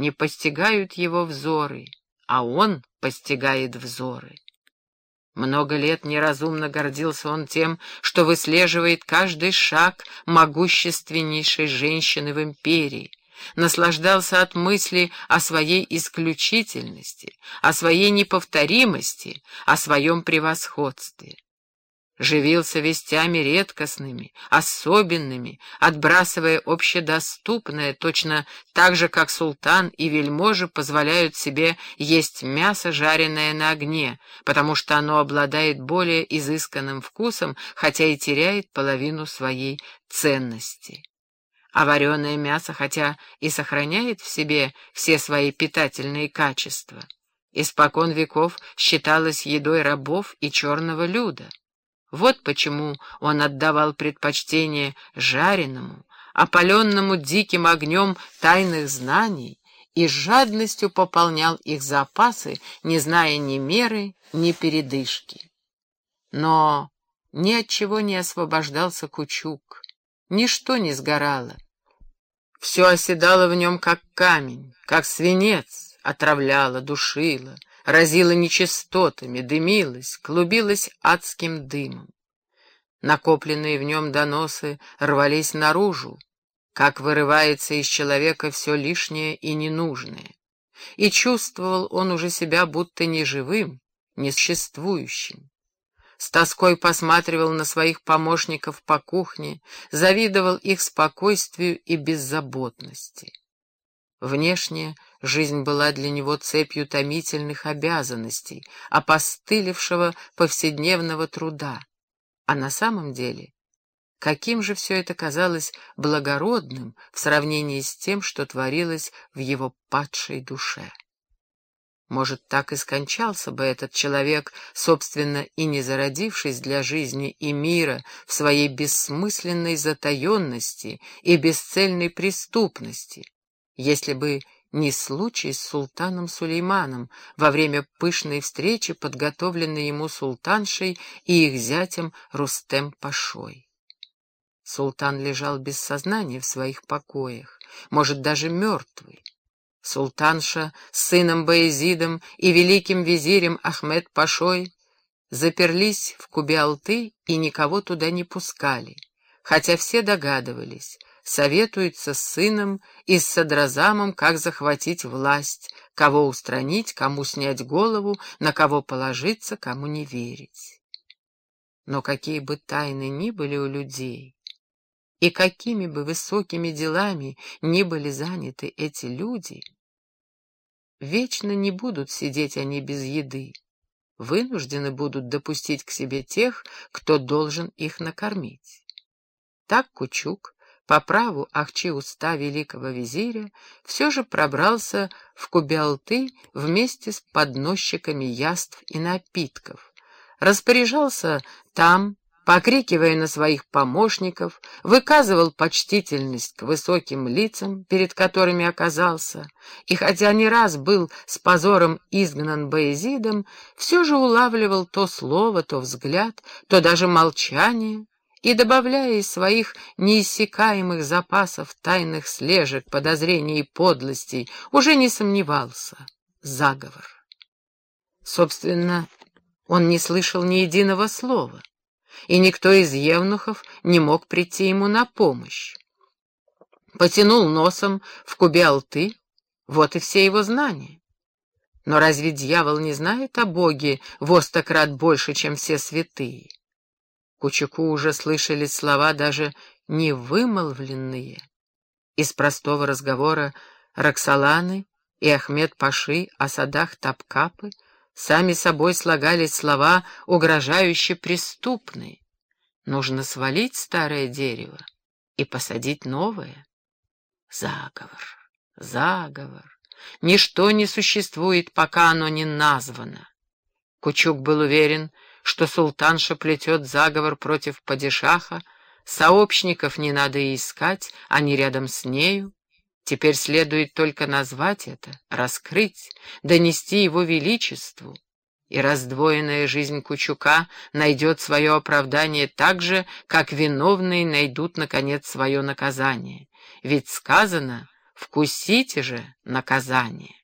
не постигают его взоры, а он постигает взоры. Много лет неразумно гордился он тем, что выслеживает каждый шаг могущественнейшей женщины в империи, наслаждался от мысли о своей исключительности, о своей неповторимости, о своем превосходстве живился вестями редкостными, особенными, отбрасывая общедоступное, точно так же, как султан и вельможи позволяют себе есть мясо, жареное на огне, потому что оно обладает более изысканным вкусом, хотя и теряет половину своей ценности. А вареное мясо, хотя и сохраняет в себе все свои питательные качества, испокон веков считалось едой рабов и черного люда. Вот почему он отдавал предпочтение жареному, опаленному диким огнем тайных знаний и жадностью пополнял их запасы, не зная ни меры, ни передышки. Но ни от чего не освобождался Кучук, ничто не сгорало. Все оседало в нем, как камень, как свинец, отравляло, душило — разила нечистотами, дымилась, клубилась адским дымом. Накопленные в нем доносы рвались наружу, как вырывается из человека все лишнее и ненужное. И чувствовал он уже себя будто неживым, несуществующим. С тоской посматривал на своих помощников по кухне, завидовал их спокойствию и беззаботности. Внешне жизнь была для него цепью томительных обязанностей, опостылевшего повседневного труда. А на самом деле, каким же все это казалось благородным в сравнении с тем, что творилось в его падшей душе. Может, так и скончался бы этот человек, собственно, и не зародившись для жизни и мира в своей бессмысленной затаенности и бесцельной преступности, если бы не случай с султаном Сулейманом во время пышной встречи, подготовленной ему султаншей и их зятем Рустем-пашой. Султан лежал без сознания в своих покоях, может, даже мертвый. Султанша с сыном Баязидом и великим визирем Ахмед-пашой заперлись в Кубе-Алты и никого туда не пускали, хотя все догадывались — советуется с сыном и с Садразамом, как захватить власть, кого устранить, кому снять голову, на кого положиться, кому не верить. Но какие бы тайны ни были у людей, и какими бы высокими делами ни были заняты эти люди, вечно не будут сидеть они без еды, вынуждены будут допустить к себе тех, кто должен их накормить. Так Кучук по праву Ахчи уста великого визиря, все же пробрался в Кубиалты вместе с подносчиками яств и напитков, распоряжался там, покрикивая на своих помощников, выказывал почтительность к высоким лицам, перед которыми оказался, и хотя не раз был с позором изгнан Боязидом, все же улавливал то слово, то взгляд, то даже молчание, и, добавляя из своих неиссякаемых запасов тайных слежек, подозрений и подлостей, уже не сомневался. Заговор. Собственно, он не слышал ни единого слова, и никто из евнухов не мог прийти ему на помощь. Потянул носом в кубе алты, вот и все его знания. Но разве дьявол не знает о Боге в стократ больше, чем все святые? Кучуку уже слышали слова, даже невымолвленные. Из простого разговора Роксоланы и Ахмед Паши о садах Тапкапы сами собой слагались слова, угрожающе преступные. Нужно свалить старое дерево и посадить новое. Заговор, заговор. Ничто не существует, пока оно не названо. Кучук был уверен, что султанша плетет заговор против падишаха, сообщников не надо и искать, они рядом с нею. Теперь следует только назвать это, раскрыть, донести его величеству. И раздвоенная жизнь Кучука найдет свое оправдание так же, как виновные найдут, наконец, свое наказание. Ведь сказано, Вкусите же наказание.